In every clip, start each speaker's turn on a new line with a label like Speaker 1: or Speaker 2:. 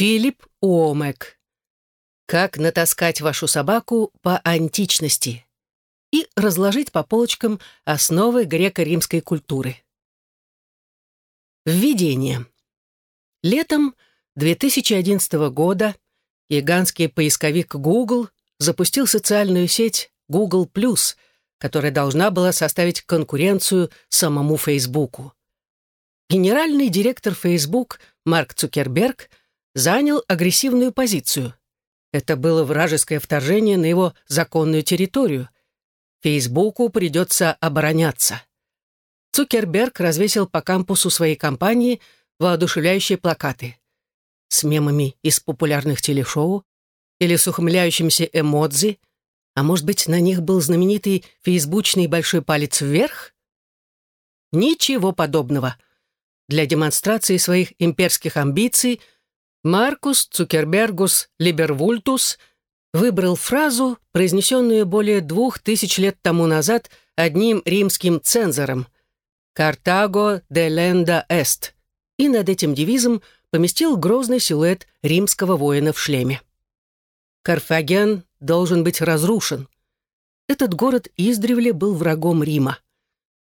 Speaker 1: Филипп Уомек. Как натаскать вашу собаку по античности и разложить по полочкам основы греко-римской культуры. Введение. Летом 2011 года гигантский поисковик Google запустил социальную сеть Google+, которая должна была составить конкуренцию самому Фейсбуку. Генеральный директор Facebook Марк Цукерберг занял агрессивную позицию. Это было вражеское вторжение на его законную территорию. Фейсбуку придется обороняться. Цукерберг развесил по кампусу своей компании воодушевляющие плакаты с мемами из популярных телешоу или с ухмыляющимися эмодзи – а может быть, на них был знаменитый фейсбучный большой палец вверх? Ничего подобного. Для демонстрации своих имперских амбиций Маркус Цукербергус Либервультус выбрал фразу, произнесенную более двух тысяч лет тому назад одним римским цензором «Картаго де ленда эст», и над этим девизом поместил грозный силуэт римского воина в шлеме. Карфаген должен быть разрушен. Этот город издревле был врагом Рима.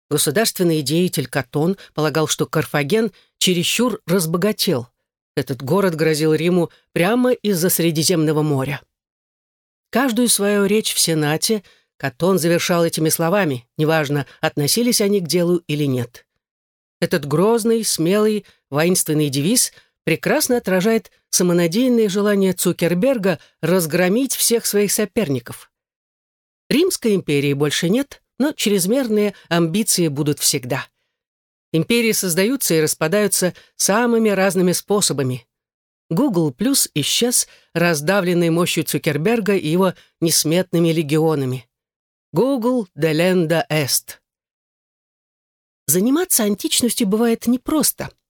Speaker 1: Государственный деятель Катон полагал, что Карфаген чересчур разбогател. Этот город грозил Риму прямо из-за Средиземного моря. Каждую свою речь в Сенате Катон завершал этими словами, неважно, относились они к делу или нет. Этот грозный, смелый, воинственный девиз – прекрасно отражает самонадеянное желание Цукерберга разгромить всех своих соперников. Римской империи больше нет, но чрезмерные амбиции будут всегда. Империи создаются и распадаются самыми разными способами. Google Plus исчез, раздавленный мощью Цукерберга и его несметными легионами. Google Делenda Est. Заниматься античностью бывает непросто —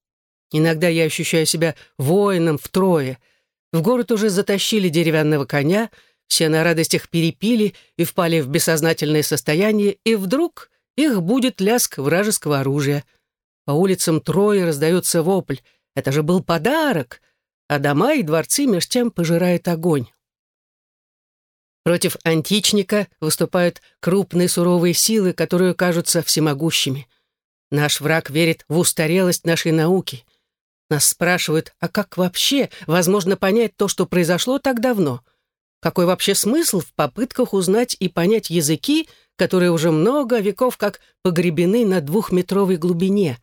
Speaker 1: Иногда я ощущаю себя воином втрое. В город уже затащили деревянного коня, все на радостях перепили и впали в бессознательное состояние, и вдруг их будет ляск вражеского оружия. По улицам Трои раздается вопль. Это же был подарок! А дома и дворцы меж тем пожирает огонь. Против античника выступают крупные суровые силы, которые кажутся всемогущими. Наш враг верит в устарелость нашей науки. Нас спрашивают, а как вообще возможно понять то, что произошло так давно? Какой вообще смысл в попытках узнать и понять языки, которые уже много веков как погребены на двухметровой глубине?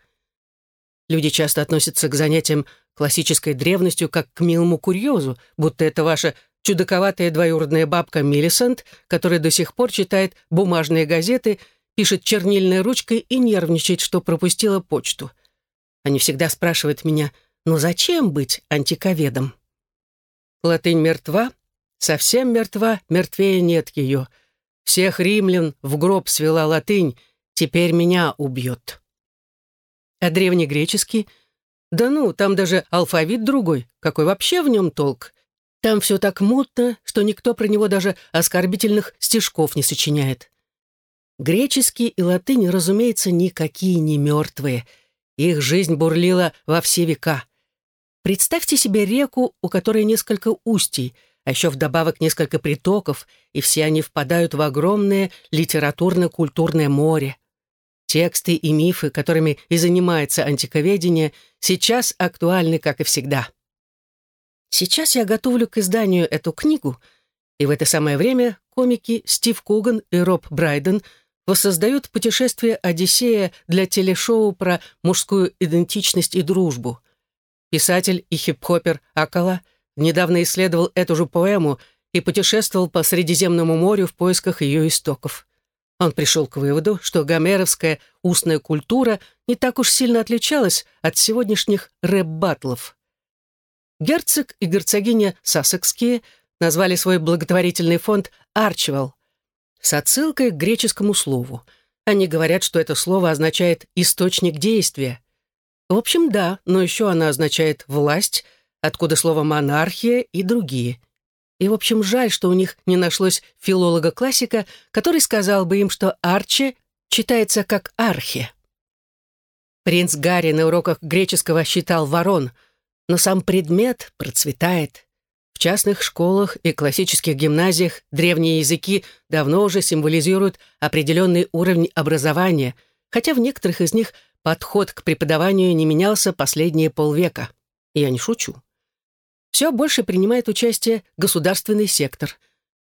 Speaker 1: Люди часто относятся к занятиям классической древностью как к милому курьезу, будто это ваша чудаковатая двоюродная бабка Миллисент, которая до сих пор читает бумажные газеты, пишет чернильной ручкой и нервничает, что пропустила почту. Они всегда спрашивают меня, ну зачем быть антиковедом? Латынь мертва, совсем мертва, мертвее нет ее. Всех римлян в гроб свела латынь, теперь меня убьет. А древнегреческий? Да ну, там даже алфавит другой. Какой вообще в нем толк? Там все так мутно, что никто про него даже оскорбительных стишков не сочиняет. Греческий и латынь, разумеется, никакие не мертвые — их жизнь бурлила во все века. Представьте себе реку, у которой несколько устий, а еще вдобавок несколько притоков, и все они впадают в огромное литературно-культурное море. Тексты и мифы, которыми и занимается антиковедение, сейчас актуальны, как и всегда. Сейчас я готовлю к изданию эту книгу, и в это самое время комики Стив Куган и Роб Брайден – воссоздают путешествие Одиссея для телешоу про мужскую идентичность и дружбу. Писатель и хип-хопер Акала недавно исследовал эту же поэму и путешествовал по Средиземному морю в поисках ее истоков. Он пришел к выводу, что гомеровская устная культура не так уж сильно отличалась от сегодняшних рэп-баттлов. Герцог и герцогиня Сассекские назвали свой благотворительный фонд «Арчивал», с отсылкой к греческому слову. Они говорят, что это слово означает «источник действия». В общем, да, но еще оно означает «власть», откуда слово «монархия» и другие. И, в общем, жаль, что у них не нашлось филолога-классика, который сказал бы им, что «арче» читается как «архе». Принц Гарри на уроках греческого считал ворон. но сам предмет процветает. В частных школах и классических гимназиях древние языки давно уже символизируют определенный уровень образования, хотя в некоторых из них подход к преподаванию не менялся последние полвека. я не шучу. Все больше принимает участие государственный сектор.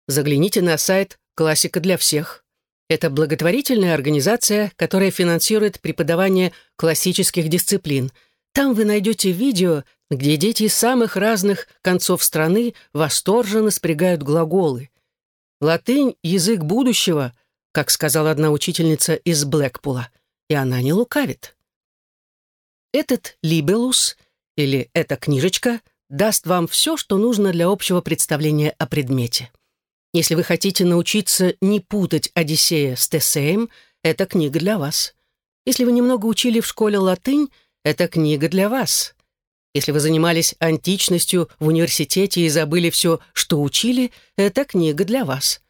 Speaker 1: Загляните на сайт «Классика для всех». Это благотворительная организация, которая финансирует преподавание классических дисциплин. Там вы найдете видео, где дети из самых разных концов страны восторженно спрягают глаголы. Латынь — язык будущего, как сказала одна учительница из Блэкпула, и она не лукавит. Этот либелус, или эта книжечка, даст вам все, что нужно для общего представления о предмете. Если вы хотите научиться не путать Одиссея с Тесеем, это книга для вас. Если вы немного учили в школе латынь, это книга для вас. Если вы занимались античностью в университете и забыли все, что учили, это книга для вас.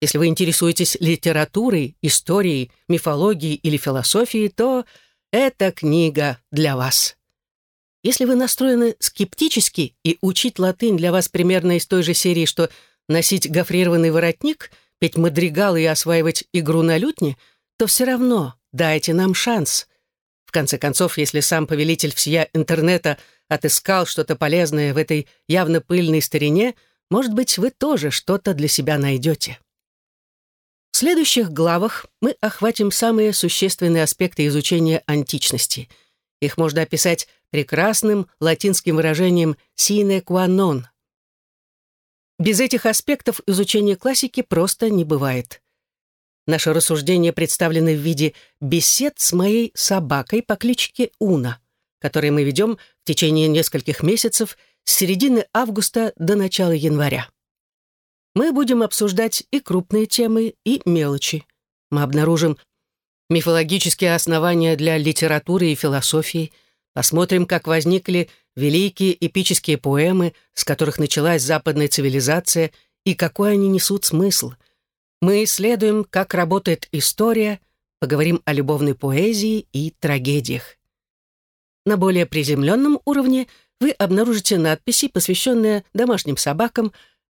Speaker 1: Если вы интересуетесь литературой, историей, мифологией или философией, то это книга для вас. Если вы настроены скептически и учить латынь для вас примерно из той же серии, что носить гофрированный воротник, петь мадригалы и осваивать игру на лютне, то все равно дайте нам шанс. В конце концов, если сам повелитель всея интернета отыскал что-то полезное в этой явно пыльной старине, может быть, вы тоже что-то для себя найдете. В следующих главах мы охватим самые существенные аспекты изучения античности. Их можно описать прекрасным латинским выражением «sine qua non», без этих аспектов изучение классики просто не бывает. Наши рассуждения представлены в виде бесед с моей собакой по кличке Уна, которые мы ведем в течение нескольких месяцев с середины августа до начала января. Мы будем обсуждать и крупные темы, и мелочи. Мы обнаружим мифологические основания для литературы и философии, посмотрим, как возникли великие эпические поэмы, с которых началась западная цивилизация, и какой они несут смысл. Мы исследуем, как работает история, поговорим о любовной поэзии и трагедиях. На более приземленном уровне вы обнаружите надписи, посвященные домашним собакам,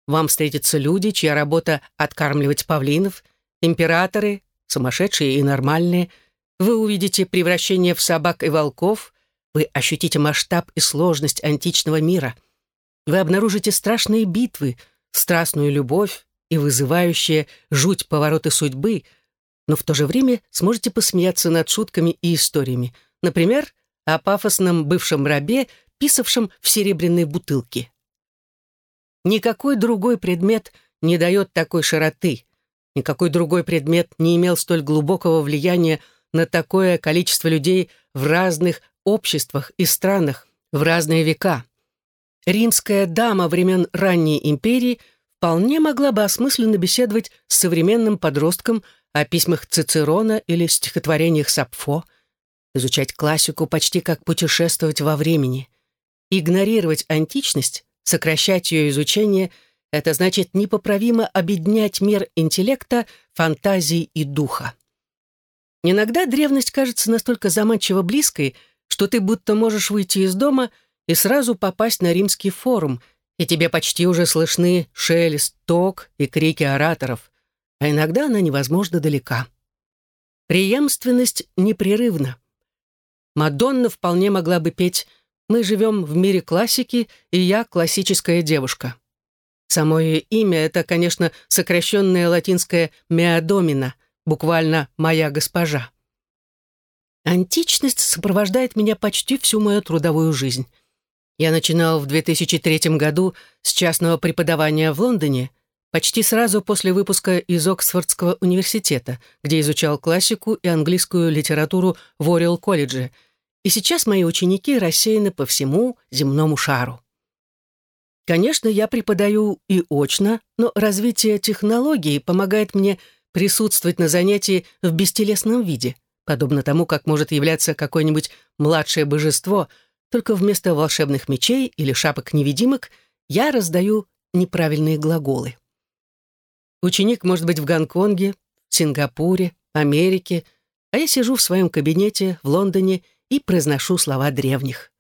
Speaker 1: вам встретятся люди, чья работа — откармливать павлинов, императоры, сумасшедшие и нормальные. Вы увидите превращение в собак и волков, вы ощутите масштаб и сложность античного мира. Вы обнаружите страшные битвы, страстную любовь и вызывающие жуть повороты судьбы, но в то же время сможете посмеяться над шутками и историями. Например, о пафосном бывшем рабе, писавшем в серебряной бутылке. Никакой другой предмет не дает такой широты. Никакой другой предмет не имел столь глубокого влияния на такое количество людей в разных обществах и странах в разные века. Римская дама времен ранней империи вполне могла бы осмысленно беседовать с современным подростком о письмах Цицерона или стихотворениях Сапфо, изучать классику почти как путешествовать во времени. Игнорировать античность, сокращать ее изучение — это значит непоправимо обеднять мир интеллекта, фантазии и духа. Иногда древность кажется настолько заманчиво близкой — что ты будто можешь выйти из дома и сразу попасть на римский форум, и тебе почти уже слышны шелест, ток и крики ораторов, а иногда она невозможно далека. Преемственность непрерывна. Мадонна вполне могла бы петь «Мы живем в мире классики, и я классическая девушка». Само ее имя — это, конечно, сокращенное латинское «меодомина», буквально «моя госпожа». Античность сопровождает меня почти всю мою трудовую жизнь. Я начинал в 2003 году с частного преподавания в Лондоне, почти сразу после выпуска из Оксфордского университета, где изучал классику и английскую литературу в Ориол колледже, и сейчас мои ученики рассеяны по всему земному шару. Конечно, я преподаю и очно, но развитие технологий помогает мне присутствовать на занятии в бестелесном виде подобно тому, как может являться какое-нибудь младшее божество, только вместо волшебных мечей или шапок-невидимок я раздаю неправильные глаголы. Ученик может быть в Гонконге, Сингапуре, Америке, а я сижу в своем кабинете в Лондоне и произношу слова древних.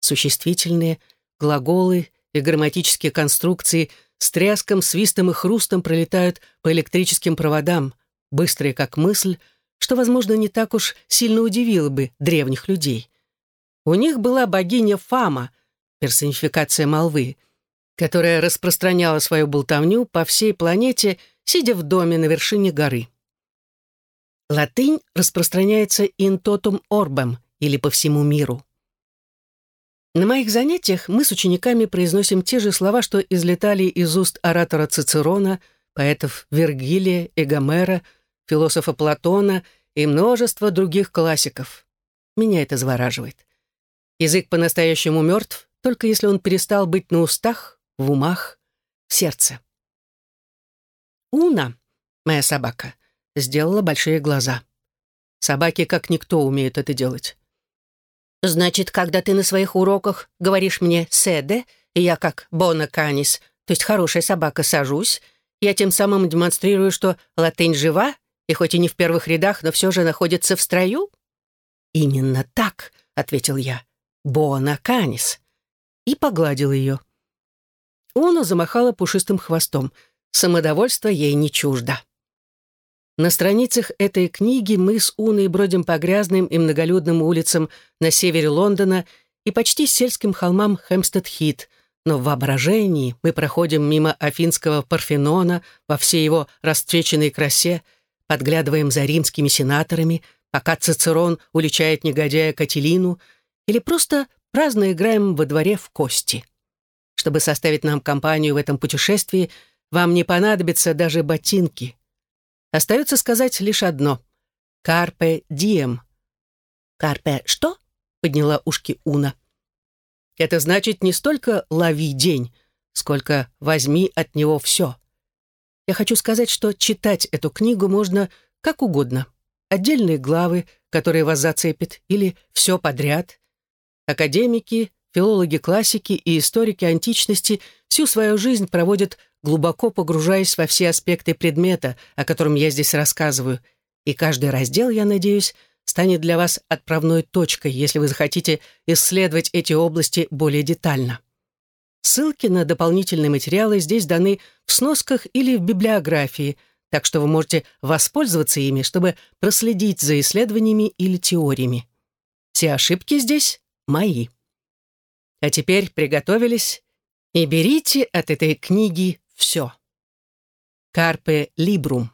Speaker 1: Существительные, глаголы и грамматические конструкции с тряском, свистом и хрустом пролетают по электрическим проводам, быстрые как мысль, что, возможно, не так уж сильно удивило бы древних людей. У них была богиня Фама, персонификация молвы, которая распространяла свою болтовню по всей планете, сидя в доме на вершине горы. Латынь распространяется totum orbem, или по всему миру. На моих занятиях мы с учениками произносим те же слова, что излетали из уст оратора Цицерона, поэтов Вергилия и Гомера, философа Платона и множество других классиков. Меня это завораживает. Язык по-настоящему мертв, только если он перестал быть на устах, в умах, в сердце. Уна, моя собака, сделала большие глаза. Собаки как никто умеют это делать. Значит, когда ты на своих уроках говоришь мне «седе», и я как «бона канис», то есть хорошая собака, сажусь, я тем самым демонстрирую, что латынь жива, и хоть и не в первых рядах, но все же находится в строю? «Именно так», — ответил я, «бона канис», и погладил ее. Уна замахала пушистым хвостом. Самодовольство ей не чуждо. На страницах этой книги мы с Уной бродим по грязным и многолюдным улицам на севере Лондона и почти сельским холмам Хэмстед-Хит, но в воображении мы проходим мимо Афинского Парфенона во всей его расцвеченной красе, подглядываем за римскими сенаторами, пока Цицерон уличает негодяя Кателину, или просто праздно играем во дворе в кости. Чтобы составить нам компанию в этом путешествии, вам не понадобятся даже ботинки — Остается сказать лишь одно. «Карпе дием». «Карпе что?» — подняла ушки Уна. «Это значит не столько «лови день», сколько «возьми от него все». Я хочу сказать, что читать эту книгу можно как угодно. Отдельные главы, которые вас зацепят, или все подряд. Академики, филологи классики и историки античности всю свою жизнь проводят глубоко погружаясь во все аспекты предмета, о котором я здесь рассказываю, и каждый раздел, я надеюсь, станет для вас отправной точкой, если вы захотите исследовать эти области более детально. Ссылки на дополнительные материалы здесь даны в сносках или в библиографии, так что вы можете воспользоваться ими, чтобы проследить за исследованиями или теориями. Все ошибки здесь мои. А теперь приготовились и берите от этой книги все. Карпе Либрум.